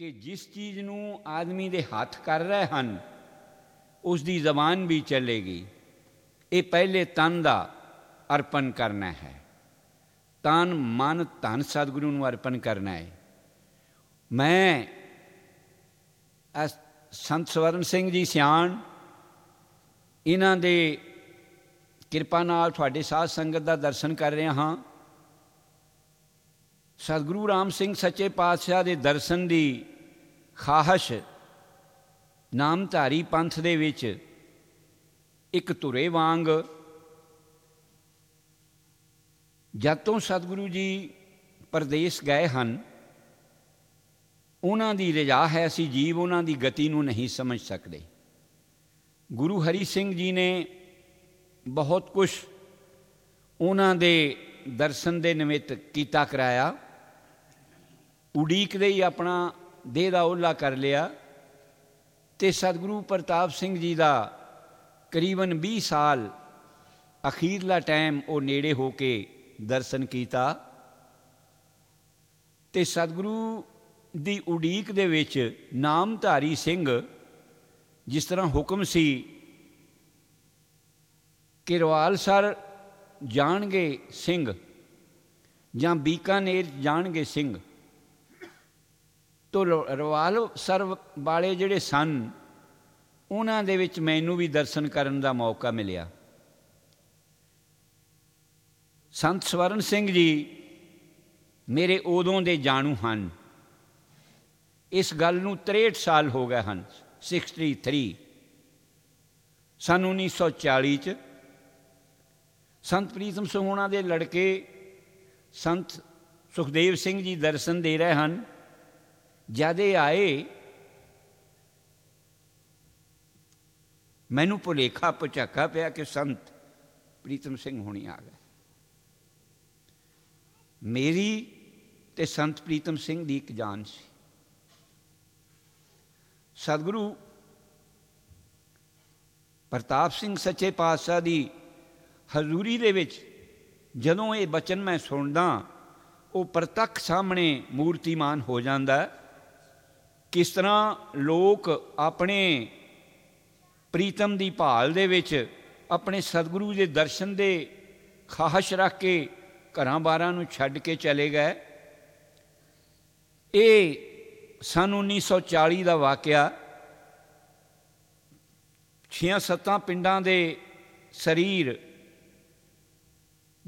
ਕਿ ਜਿਸ ਚੀਜ਼ ਨੂੰ ਆਦਮੀ ਦੇ ਹੱਥ ਕਰ ਰਹੇ ਹਨ ਉਸ ਦੀ ਜ਼ਬਾਨ ਵੀ ਚੱਲੇਗੀ। ਇਹ ਪਹਿਲੇ ਤਨ ਦਾ ਅਰਪਣ ਕਰਨਾ ਹੈ। ਤਨ ਮਨ ਧਨ ਸਤਿਗੁਰੂ ਨੂੰ ਅਰਪਣ ਕਰਨਾ ਹੈ। ਮੈਂ ਸੰਤ ਸਵਰਨ ਸਿੰਘ ਜੀ ਸਿਆਣ, ਇਹਨਾਂ ਦੇ ਕਿਰਪਾ ਨਾਲ ਤੁਹਾਡੇ ਸਾਧ ਸੰਗਤ ਦਾ ਦਰਸ਼ਨ ਕਰ ਰਿਹਾ ਹਾਂ। ਸਤਿਗੁਰੂ ਰਾਮ ਸਿੰਘ ਸੱਚੇ ਪਾਤਸ਼ਾਹ ਦੇ ਦਰਸ਼ਨ ਦੀ ਖਾਹਸ਼, ਨਾਮਧਾਰੀ ਪੰਥ ਦੇ ਵਿੱਚ ਇੱਕ ਧੁਰੇ ਵਾਂਗ ਜਦ ਤੋਂ ਸਤਿਗੁਰੂ ਜੀ ਪਰਦੇਸ ਗਏ ਹਨ, ਉਹਨਾਂ ਦੀ ਰਜਾ ਹੈ, ਅਸੀਂ ਜੀਵ ਉਹਨਾਂ ਦੀ ਗਤੀ ਨੂੰ ਨਹੀਂ ਸਮਝ ਸਕਦੇ। ਗੁਰੂ ਹਰੀ ਸਿੰਘ ਜੀ ਨੇ ਬਹੁਤ ਕੁਝ ਉਹਨਾਂ ਦੇ ਦਰਸ਼ਨ ਦੇ ਨਿਮਿਤ ਕੀਤਾ ਕਰਾਇਆ। ਉਡੀਕਦੇ ਹੀ ਆਪਣਾ ਦੇਹ ਦਾ ਓਲਾ ਕਰ ਲਿਆ ਤੇ ਸਤਿਗੁਰੂ ਪ੍ਰਤਾਪ ਸਿੰਘ ਜੀ ਦਾ ਕਰੀਬਨ 20 ਸਾਲ ਅਖੀਰਲਾ ਟਾਈਮ ਉਹ ਨੇੜੇ ਹੋ ਕੇ ਦਰਸ਼ਨ ਕੀਤਾ ਤੇ ਸਤਿਗੁਰੂ ਦੀ ਉਡੀਕ ਦੇ ਵਿੱਚ ਨਾਮਧਾਰੀ ਸਿੰਘ ਜਿਸ ਤਰ੍ਹਾਂ ਹੁਕਮ ਸੀ ਕਿ ਰਵਾਲ ਸਰ ਜਾਣਗੇ ਸਿੰਘ ਜਾਂ ਬੀਕਾਨੇਰ ਜਾਣਗੇ ਸਿੰਘ ਤੋਂ ਰਵਾਲ ਸਰਵ ਵਾਲੇ ਜਿਹੜੇ ਸਨ, ਉਹਨਾਂ ਦੇ ਵਿੱਚ ਮੈਨੂੰ ਵੀ ਦਰਸ਼ਨ ਕਰਨ ਦਾ ਮੌਕਾ ਮਿਲਿਆ। ਸੰਤ ਸਵਰਨ ਸਿੰਘ ਜੀ ਮੇਰੇ ਉਦੋਂ ਦੇ ਜਾਣੂ ਹਨ। ਇਸ ਗੱਲ ਨੂੰ 63 ਸਾਲ ਹੋ ਗਏ ਹਨ 63 ਸਨ 1940 ਚ ਸੰਤ ਪ੍ਰੀਤਮ ਸੋਹਣਾ ਦੇ ਲੜਕੇ ਸੰਤ ਸੁਖਦੇਵ ਸਿੰਘ ਜੀ ਦਰਸ਼ਨ ਦੇ ਰਹੇ ਹਨ। ਜਦੇ ਆਏ, ਮੈਨੂੰ ਭੁਲੇਖਾ ਪਚਾਕਾ ਪਿਆ ਕਿ ਸੰਤ ਪ੍ਰੀਤਮ ਸਿੰਘ ਹੋਣੀ ਆ ਗਏ। ਮੇਰੀ ਤੇ ਸੰਤ ਪ੍ਰੀਤਮ ਸਿੰਘ ਦੀ ਇੱਕ ਜਾਨ ਸੀ। ਸਤਿਗੁਰੂ ਪ੍ਰਤਾਪ ਸਿੰਘ ਸੱਚੇ ਪਾਤਸ਼ਾਹ ਦੀ ਹਜ਼ੂਰੀ ਦੇ ਵਿੱਚ ਜਦੋਂ ਇਹ ਬਚਨ ਮੈਂ ਸੁਣਦਾ, ਉਹ ਪ੍ਰਤੱਖ ਸਾਹਮਣੇ ਮੂਰਤੀਮਾਨ ਹੋ ਜਾਂਦਾ ਕਿਸ ਤਰ੍ਹਾਂ ਲੋਕ ਆਪਣੇ ਪ੍ਰੀਤਮ ਦੀ ਭਾਲ ਦੇ ਵਿੱਚ ਆਪਣੇ ਸਤਿਗੁਰੂ ਦੇ ਦਰਸ਼ਨ ਦੇ ਖਾਹਸ਼ ਰੱਖ ਕੇ ਘਰਾਂ ਬਾਰਾਂ ਨੂੰ ਛੱਡ ਕੇ ਚਲੇ ਗਏ। ਇਹ ਸਨ 1940 ਦਾ ਵਾਕਿਆ 6-7 ਪਿੰਡਾਂ ਦੇ ਸਰੀਰ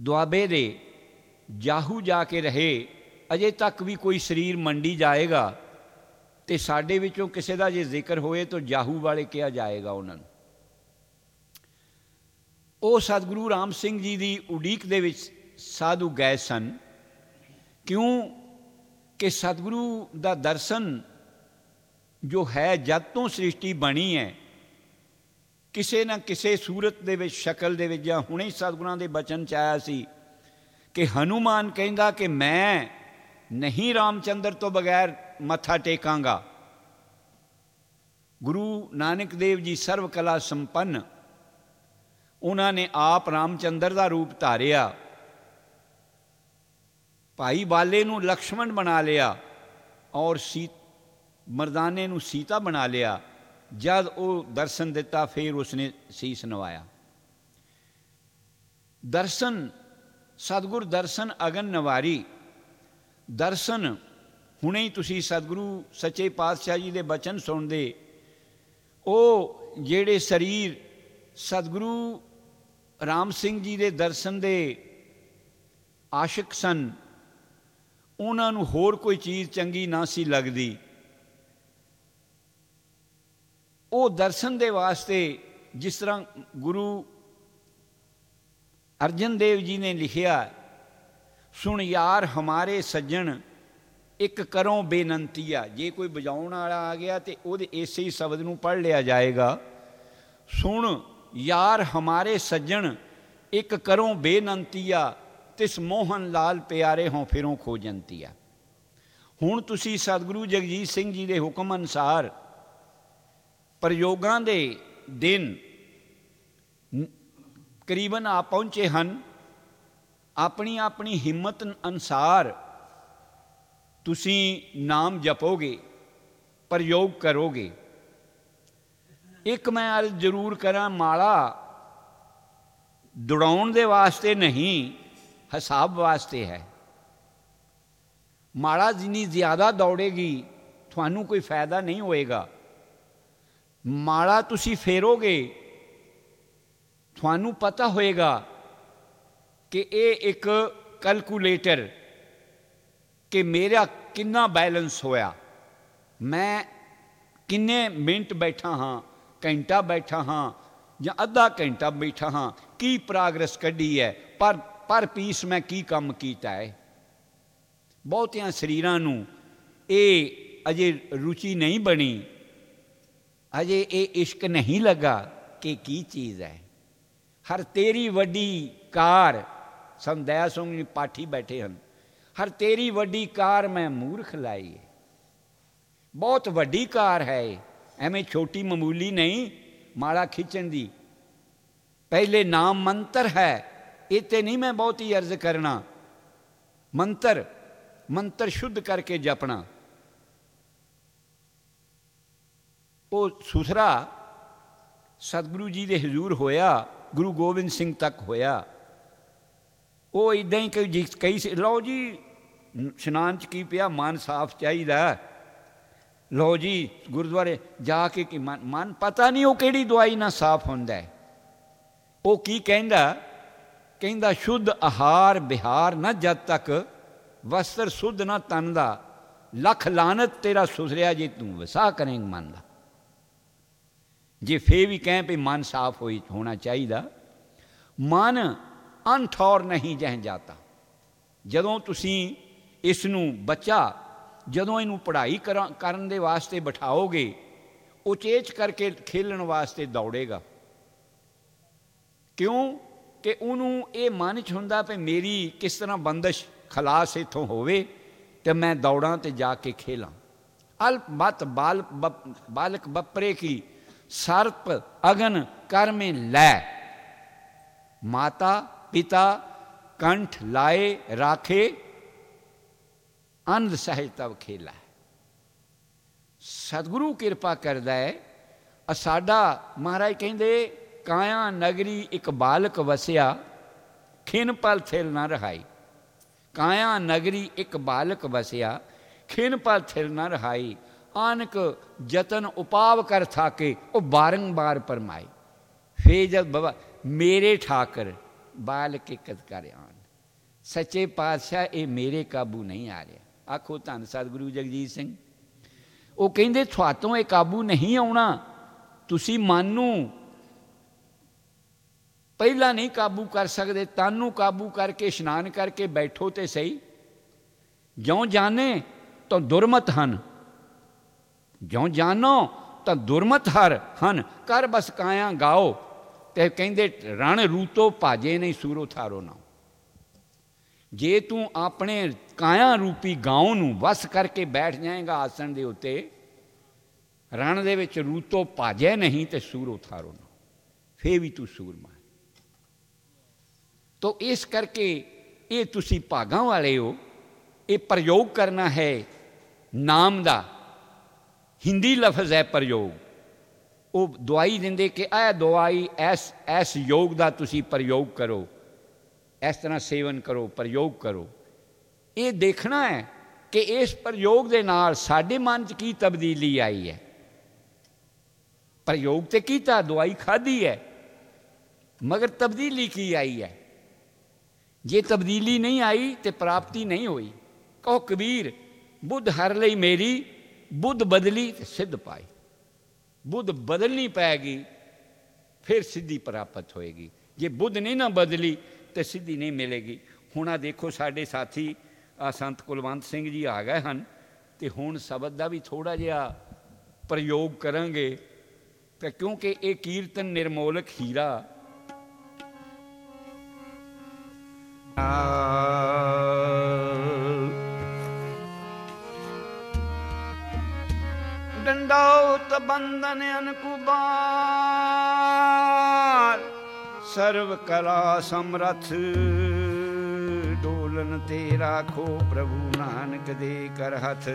ਦੁਆਬੇ ਦੇ ਜਾਹੂ ਜਾ ਕੇ ਰਹੇ। ਅਜੇ ਤੱਕ ਵੀ ਕੋਈ ਸਰੀਰ ਮੰਡੀ ਜਾਏਗਾ। ਤੇ ਸਾਡੇ ਵਿੱਚੋਂ ਕਿਸੇ ਦਾ ਜੇ ਜ਼ਿਕਰ ਹੋਏ ਤਾਂ ਜਾਹੂ ਵਾਲੇ ਕਿਹਾ ਜਾਏਗਾ ਉਹਨਾਂ ਨੂੰ। ਉਹ ਸਤਿਗੁਰੂ ਰਾਮ ਸਿੰਘ ਜੀ ਦੀ ਉਡੀਕ ਦੇ ਵਿੱਚ ਸਾਧੂ ਗਏ ਸਨ। ਕਿਉਂ ਕਿ ਸਤਿਗੁਰੂ ਦਾ ਦਰਸ਼ਨ ਜੋ ਹੈ ਜਦ ਤੋਂ ਸ੍ਰਿਸ਼ਟੀ ਬਣੀ ਹੈ, ਕਿਸੇ ਨਾ ਕਿਸੇ ਸੂਰਤ ਦੇ ਵਿੱਚ, ਸ਼ਕਲ ਦੇ ਵਿੱਚ ਜਾਂ ਹੁਣੇ ਸਤਿਗੁਰਾਂ ਦੇ ਬਚਨ ਚ ਆਇਆ ਸੀ ਕਿ ਹਨੂਮਾਨ ਕਹਿੰਦਾ ਕਿ ਮੈਂ ਨਹੀਂ ਰਾਮਚੰਦਰ ਤੋਂ ਬਗੈਰ ਮੱਥਾ ਟੇਕਾਂਗਾ। ਗੁਰੂ ਨਾਨਕ ਦੇਵ ਜੀ ਸਰਵ ਕਲਾ ਸੰਪੰਨ, ਉਹਨਾਂ ਨੇ ਆਪ ਰਾਮਚੰਦਰ ਦਾ ਰੂਪ ਧਾਰਿਆ। ਭਾਈ ਬਾਲੇ ਨੂੰ ਲਕਸ਼ਮਣ ਬਣਾ ਲਿਆ ਔਰ ਸੀ ਮਰਦਾਨੇ ਨੂੰ ਸੀਤਾ ਬਣਾ ਲਿਆ। ਜਦ ਉਹ ਦਰਸ਼ਨ ਦਿੱਤਾ, ਫਿਰ ਉਸਨੇ ਸੀਸ ਨਵਾਇਆ। ਦਰਸ਼ਨ, ਸਤਗੁਰ ਦਰਸ਼ਨ ਅਗਨ ਨਵਾਰੀ। ਦਰਸ਼ਨ ਹੁਣੇ ਹੀ ਤੁਸੀਂ ਸਤਿਗੁਰੂ ਸੱਚੇ ਪਾਤਸ਼ਾਹ ਜੀ ਦੇ ਬਚਨ ਸੁਣਦੇ, ਉਹ ਜਿਹੜੇ ਸਰੀਰ ਸਤਿਗੁਰੂ ਰਾਮ ਸਿੰਘ ਜੀ ਦੇ ਦਰਸ਼ਨ ਦੇ ਆਸ਼ਿਕ ਸਨ, ਉਹਨਾਂ ਨੂੰ ਹੋਰ ਕੋਈ ਚੀਜ਼ ਚੰਗੀ ਨਾ ਸੀ ਲੱਗਦੀ। ਉਹ ਦਰਸ਼ਨ ਦੇ ਵਾਸਤੇ ਜਿਸ ਤਰ੍ਹਾਂ ਗੁਰੂ ਅਰਜਨ ਦੇਵ ਜੀ ਨੇ ਲਿਖਿਆ, ਸੁਣ ਯਾਰ ਹਮਾਰੇ ਸੱਜਣ ਇੱਕ ਕਰੋ ਆ। ਜੇ ਕੋਈ ਵਜਾਉਣ ਵਾਲਾ ਆ ਗਿਆ ਤੇ ਉਹਦੇ ਇਸੇ ਹੀ ਸ਼ਬਦ ਨੂੰ ਪੜ ਲਿਆ ਜਾਏਗਾ। ਸੁਣ, ਯਾਰ ਹਮਾਰੇ ਸੱਜਣ, ਇੱਕ ਕਰੋ ਆ, ਤਿਸ ਮੋਹਨ ਲਾਲ ਪਿਆਰੇ ਹੋਂ ਫਿਰੋਂ ਖੋਜੰਤੀਆ ਹੁਣ ਤੁਸੀਂ ਸਤਿਗੁਰੂ ਜਗਜੀਤ ਸਿੰਘ ਜੀ ਦੇ ਹੁਕਮ ਅਨਸਾਰ ਪ੍ਰਯੋਗਾਂ ਦੇ ਦਿਨ ਕਰੀਬਨ ਆ ਪਹੁੰਚੇ ਹਨ। ਆਪਣੀ ਆਪਣੀ ਹਿੰਮਤ ਅਨਸਾਰ ਤੁਸੀਂ ਨਾਮ ਜਪੋਗੇ, ਪ੍ਰਯੋਗ ਕਰੋਗੇ। ਇੱਕ ਮੈਂ ਅਰਜ਼ ਜ਼ਰੂਰ ਕਰਾਂ, ਮਾਲਾ ਦੌੜਾਉਣ ਦੇ ਵਾਸਤੇ ਨਹੀਂ, ਹਿਸਾਬ ਵਾਸਤੇ ਹੈ। ਮਾਲਾ ਜਿੰਨੀ ਜ਼ਿਆਦਾ ਦੌੜੇਗੀ, ਤੁਹਾਨੂੰ ਕੋਈ ਫਾਇਦਾ ਨਹੀਂ ਹੋਏਗਾ। ਮਾਲਾ ਤੁਸੀਂ ਫੇਰੋਗੇ, ਤੁਹਾਨੂੰ ਪਤਾ ਹੋਏਗਾ ਕਿ ਇਹ ਇੱਕ ਕੈਲਕੂਲੇਟਰ ਕਿ ਮੇਰਾ ਕਿੰਨਾ ਬੈਲੈਂਸ ਹੋਇਆ? ਮੈਂ ਕਿੰਨੇ ਮਿੰਟ ਬੈਠਾ ਹਾਂ, ਘੰਟਾ ਬੈਠਾ ਹਾਂ ਜਾਂ ਅੱਧਾ ਘੰਟਾ ਬੈਠਾ ਹਾਂ? ਕੀ ਪ੍ਰੋਗਰੈਸ ਕੱਢੀ ਹੈ? ਪਰ ਪਰ ਪੀਸ ਮੈਂ ਕੀ ਕੰਮ ਕੀਤਾ ਹੈ? ਬਹੁਤਿਆਂ ਸਰੀਰਾਂ ਨੂੰ ਇਹ ਅਜੇ ਰੁਚੀ ਨਹੀਂ ਬਣੀ। ਅਜੇ ਇਹ ਇਸ਼ਕ ਨਹੀਂ ਲੱਗਾ ਕਿ ਕੀ ਚੀਜ਼ ਹੈ। ਹਰ ਤੇਰੀ ਵੱਡੀ ਕਾਰ ਸੰਦਿਆ ਸਿੰਘ ਪਾਠੀ ਬੈਠੇ ਹਨ। ਹਰ ਤੇਰੀ ਵੱਡੀ ਕਾਰ ਮੈਂ ਮੂਰਖ ਲਾਈ ਬਹੁਤ ਵੱਡੀ ਕਾਰ ਹੈ ਐਵੇਂ ਛੋਟੀ ਮਾਮੂਲੀ ਨਹੀਂ, ਮਾਲਾ ਖਿੱਚਣ ਦੀ। ਪਹਿਲੇ ਨਾਮ ਮੰਤਰ ਹੈ, ਇਹ ਤੇ ਨਹੀਂ ਮੈਂ ਬਹੁਤੀ ਅਰਜ਼ ਕਰਨਾ। ਮੰਤਰ ਮੰਤਰ ਸ਼ੁੱਧ ਕਰਕੇ ਜਪਣਾ। ਉਹ ਸੁਥਰਾ ਸਤਿਗੁਰੂ ਜੀ ਦੇ ਹਜ਼ੂਰ ਹੋਇਆ, ਗੁਰੂ ਗੋਬਿੰਦ ਸਿੰਘ ਤੱਕ ਹੋਇਆ। ਉਹ ਇਦਾਂ ਹੀ ਕਈ ਕਈ ਲਓ ਜੀ, ਇਸ਼ਨਾਨ ਚ ਕੀ ਪਿਆ? ਮਨ ਸਾਫ਼ ਚਾਹੀਦਾ। ਲਓ ਜੀ, ਗੁਰਦੁਆਰੇ ਜਾ ਕੇ ਕਿ ਮਨ ਮਨ ਪਤਾ ਨਹੀਂ ਉਹ ਕਿਹੜੀ ਦਵਾਈ ਨਾਲ ਸਾਫ਼ ਹੁੰਦਾ ਹੈ। ਉਹ ਕੀ ਕਹਿੰਦਾ? ਕਹਿੰਦਾ, ਸ਼ੁੱਧ ਆਹਾਰ ਬਿਹਾਰ ਨਾ ਜਦ ਤੱਕ ਵਸਤਰ ਸੁਧ ਨਾ ਤਨ ਦਾ। ਲੱਖ ਲਾਨਤ ਤੇਰਾ ਸੁਸਰਿਆ ਜੇ ਤੂੰ ਵਸਾ ਕਰੇਂਗ ਮਨ ਦਾ। ਜੇ ਫੇ ਵੀ ਕਹਿ ਵੀ ਮਨ ਸਾਫ਼ ਹੋਈ ਹੋਣਾ ਚਾਹੀਦਾ। ਮਨ ਅਨਠੌਰ ਨਹੀਂ ਜਹ ਜਾਤਾ। ਜਦੋਂ ਤੁਸੀਂ ਇਸ ਨੂੰ ਬੱਚਾ, ਜਦੋਂ ਇਹਨੂੰ ਪੜ੍ਹਾਈ ਕਰਨ ਦੇ ਵਾਸਤੇ ਬਿਠਾਓਗੇ ਉਚੇਚ ਕਰਕੇ ਖੇਲਣ ਵਾਸਤੇ ਦੌੜੇਗਾ। ਕਿਉਂ? ਕਿ ਉਹਨੂੰ ਇਹ ਮਨ 'ਚ ਹੁੰਦਾ ਕਿ ਮੇਰੀ ਕਿਸ ਤਰ੍ਹਾਂ ਬੰਦਸ਼ ਖਲਾਸ ਇਥੋਂ ਹੋਵੇ ਤੇ ਮੈਂ ਦੌੜਾਂ ਤੇ ਜਾ ਕੇ ਖੇਲਾਂ। ਅਲਪ ਮਤ ਬਾਲ ਬਾਲਕ ਬਪਰੇ ਕੀ ਸਰਪ ਅਗਨ ਕਰਮੇ ਲੈ। ਮਾਤਾ ਪਿਤਾ ਕੰਠ ਲਾਏ, ਰਾਖੇ ਅੰਧ ਸਹਿਜ ਤਵ ਖੇਲਾ ਸਤਿਗੁਰੂ ਕਿਰਪਾ ਕਰਦਾ ਹੈ। ਆ ਸਾਡਾ ਮਹਾਰਾਜ ਕਹਿੰਦੇ, ਕਾਇਆ ਨਗਰੀ ਇੱਕ ਬਾਲਕ ਵਸਿਆ, ਖਿਨ ਪਲ ਥਿਲ ਨਾ ਰਹਾਈ। ਕਾਇਆ ਨਗਰੀ ਇੱਕ ਬਾਲਕ ਵਸਿਆ, ਖਿਨ ਪਲ ਥਿਲ ਨਾ ਰਹਾਈ। ਆਨਕ ਯਤਨ ਉਪਾਵ ਕਰ ਥਾਕੇ, ਉਹ ਬਾਰੰਬਾਰ ਪਰਮਾਈ ਫੇ ਜਦ ਬਾਬਾ, ਮੇਰੇ ਠਾਕਰ ਬਾਲਕ ਇਕਤ ਕਰ ਆਨ ਸੱਚੇ ਪਾਤਸ਼ਾਹ ਇਹ ਮੇਰੇ ਕਾਬੂ ਨਹੀਂ ਆ ਰਿਹਾ ਆਖੋ ਧੰਨ ਸਤਿਗੁਰੂ ਜਗਜੀਤ ਸਿੰਘ ਉਹ ਕਹਿੰਦੇ ਤੁਹਾਤੋਂ ਇਹ ਕਾਬੂ ਨਹੀਂ ਆਉਣਾ ਤੁਸੀਂ ਮਨ ਨੂੰ ਪਹਿਲਾਂ ਨਹੀਂ ਕਾਬੂ ਕਰ ਸਕਦੇ ਤਨ ਨੂੰ ਕਾਬੂ ਕਰਕੇ ਇਸ਼ਨਾਨ ਕਰਕੇ ਬੈਠੋ ਤੇ ਸਹੀ ਜਿਉਂ ਜਾਣੇ ਤਾਂ ਦੁਰਮਤ ਹਨ ਜਿਉਂ ਜਾਣੋ ਤਾਂ ਦੁਰਮਤ ਹਰ ਹਨ ਕਰ ਬਸ ਕਾਇਆ ਗਾਓ ਤੇ ਕਹਿੰਦੇ, ਰਣ ਰੂਤੋ ਭਾਜੇ ਨਹੀਂ ਸੂਰੋ ਥਾਰੋ ਨਾ ਜੇ ਤੂੰ ਆਪਣੇ ਕਾਇਆ ਰੂਪੀ ਗਾਉ ਨੂੰ ਵਸ ਕਰਕੇ ਬੈਠ ਜਾਏਗਾ ਆਸਣ ਦੇ ਉੱਤੇ, ਰਣ ਦੇ ਵਿੱਚ ਰੂਤੋ ਭਾਜੇ ਨਹੀਂ ਤੇ ਸੂਰੋ ਥਾਰੋ ਨਾ ਫੇ ਵੀ ਤੂੰ ਸੂਰਮਾ ਤੋ ਇਸ ਕਰਕੇ ਇਹ ਤੁਸੀਂ ਭਾਗਾਂ ਵਾਲੇ ਹੋ, ਇਹ ਪ੍ਰਯੋਗ ਕਰਨਾ ਹੈ ਨਾਮ ਦਾ। ਹਿੰਦੀ ਲਫ਼ਜ਼ ਹੈ ਪ੍ਰਯੋਗ। ਉਹ ਦਵਾਈ ਦਿੰਦੇ ਕਿ ਇਹ ਦਵਾਈ ਐਸ ਐਸ ਯੋਗ ਦਾ ਤੁਸੀਂ ਪ੍ਰਯੋਗ ਕਰੋ। ਇਸ ਤਰ੍ਹਾਂ ਸੇਵਨ ਕਰੋ, ਪ੍ਰਯੋਗ ਕਰੋ। ਇਹ ਦੇਖਣਾ ਹੈ ਕਿ ਇਸ ਪ੍ਰਯੋਗ ਦੇ ਨਾਲ ਸਾਡੇ ਮਨ 'ਚ ਕੀ ਤਬਦੀਲੀ ਆਈ ਹੈ। ਪ੍ਰਯੋਗ ਤੇ ਕੀਤਾ, ਦਵਾਈ ਖਾਧੀ ਹੈ। ਮਗਰ ਤਬਦੀਲੀ ਕੀ ਆਈ ਹੈ? ਜੇ ਤਬਦੀਲੀ ਨਹੀਂ ਆਈ ਤੇ ਪ੍ਰਾਪਤੀ ਨਹੀਂ ਹੋਈ, ਕਹੋ ਕਬੀਰ, ਬੁੱਧ ਹਰ ਲਈ ਮੇਰੀ, ਬੁੱਧ ਬਦਲੀ ਤੇ ਸਿੱਧ ਪਾਈ। ਬੁੱਧ ਬਦਲਣੀ ਪੈਗੀ, ਫਿਰ ਸਿੱਧੀ ਪ੍ਰਾਪਤ ਹੋਏਗੀ। ਜੇ ਬੁੱਧ ਨਹੀਂ ਨਾ ਬਦਲੀ, ਤੇ ਸਿੱਧੀ ਨਹੀਂ ਮਿਲੇਗੀ। ਹੁਣ ਆ ਦੇਖੋ ਸਾਡੇ ਸਾਥੀ ਆ ਸੰਤ ਕੁਲਵੰਤ ਸਿੰਘ ਜੀ ਆ ਗਏ ਹਨ, ਤੇ ਹੁਣ ਸ਼ਬਦ ਦਾ ਵੀ ਥੋੜਾ ਜਿਹਾ ਪ੍ਰਯੋਗ ਕਰਾਂਗੇ। ਤੇ ਕਿਉਂਕਿ ਇਹ ਕੀਰਤਨ ਨਿਰਮੋਲਕ ਹੀਰਾ। ਡੰਡਾਉਤ ਬੰਦਨ ਅਨਕੁਬਾਰ ਸਰਵ ਕਲਾ ਸਮਰਥ, ਡੋਲਨ ਤੇ ਰਾਖੋ ਪ੍ਰਭੂ ਨਾਨਕ ਦੇ ਕਰ ਹੱਥ।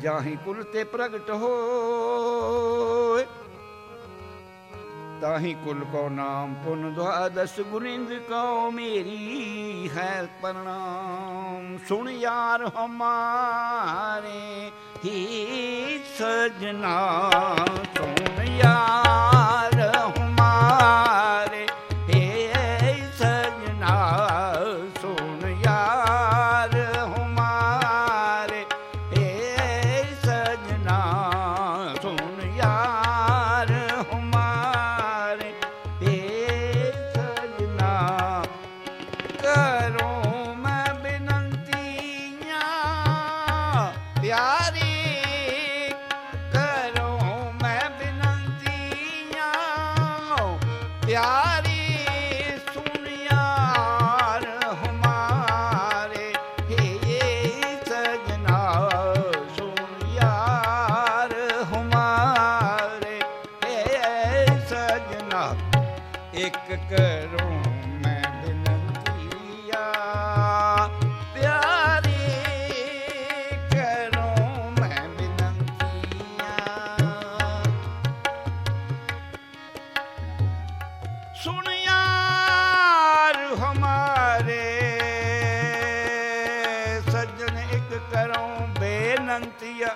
ਜਾਹੀ ਕੁਲ ਤੇ ਪ੍ਰਗਟ ਹੋ ਤਾਹੀ ਕੁਲ ਕੋ ਨਾਮ ਪੁਨ ਦਵਾਦਸ ਗੁਰਿੰਦ ਕੋ ਮੇਰੀ ਹੈ ਪ੍ਰਣਾਮ। ਸੁਣ ਯਾਰ ਹਮਾਰੇ ਹੀ ਸਜਨਾ ਸੁਣ ਯਾਰ ਹਮਾਰੇ ਅੰਤਿਆ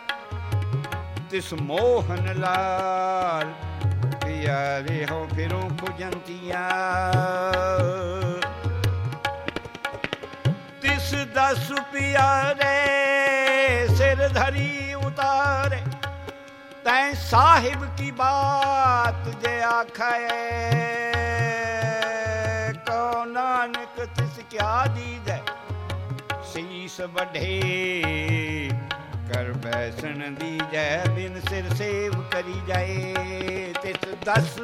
ਤਿਸ ਮੋਹਨ ਲਾਲ ਪਿਆਰੇ ਹੋ ਫਿਰੋਂ ਖੁਜੰਤੀਆ। ਤਿਸ ਦਸ ਪਿਆਰੇ ਸਿਰ ਧਰੀ ਉਤਾਰੇ, ਤੈ ਸਾਹਿਬ ਕੀ ਬਾਤ ਜੇ ਆਖੈ? ਕੋ ਨਾਨਕ ਤਿਸ ਕਿਆ ਦੀਜੈ ਸੀਸ ਵਢੇ ਕਰ ਬੈਸਣ ਦੀ ਜੈ ਦਿਨ ਸਿਰ ਸੇਵ ਕਰੀ ਜਾਏ। ਤਿਸ ਦਸ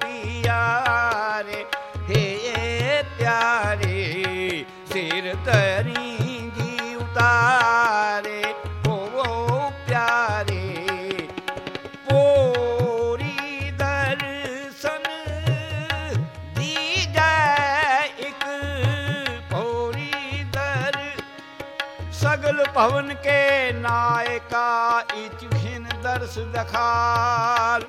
ਪਿਆਰੇ, ਹੇ ਪਿਆਰੇ, ਸਿਰ ਤਰੀ ਜੀ ਉਤਾਰੇ। ਕੇ ਨਾਇਕਾ ਇਚ ਘਿਨ ਦਰਸ ਦਖਾਲ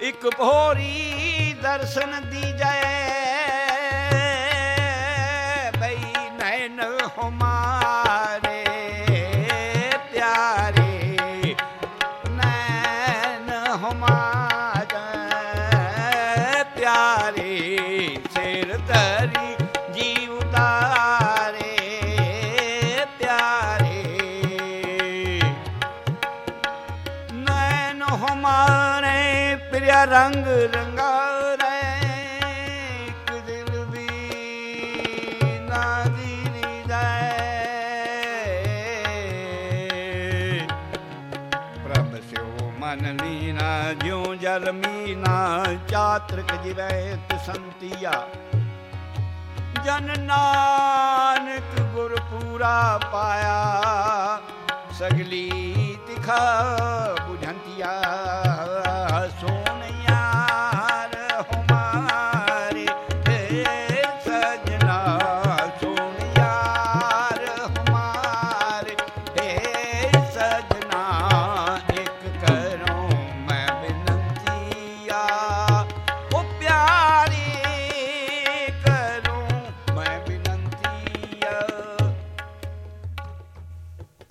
ਇਕ ਭੋਰੀ ਦਰਸ਼ਨ ਮਨ ਲੀਨਾ, ਜਿਉ ਜਲ ਮੀਨਾ, ਚਾਤ੍ਰਿਕ ਜਿਵੈ ਤਸੰਤੀਆ। ਜਨ ਨਾਨਕ ਗੁਰ ਪੂਰਾ ਪਾਇਆ, ਸਗਲੀ ਤਿਖਾ ਬੁਝੰਤੀਆ।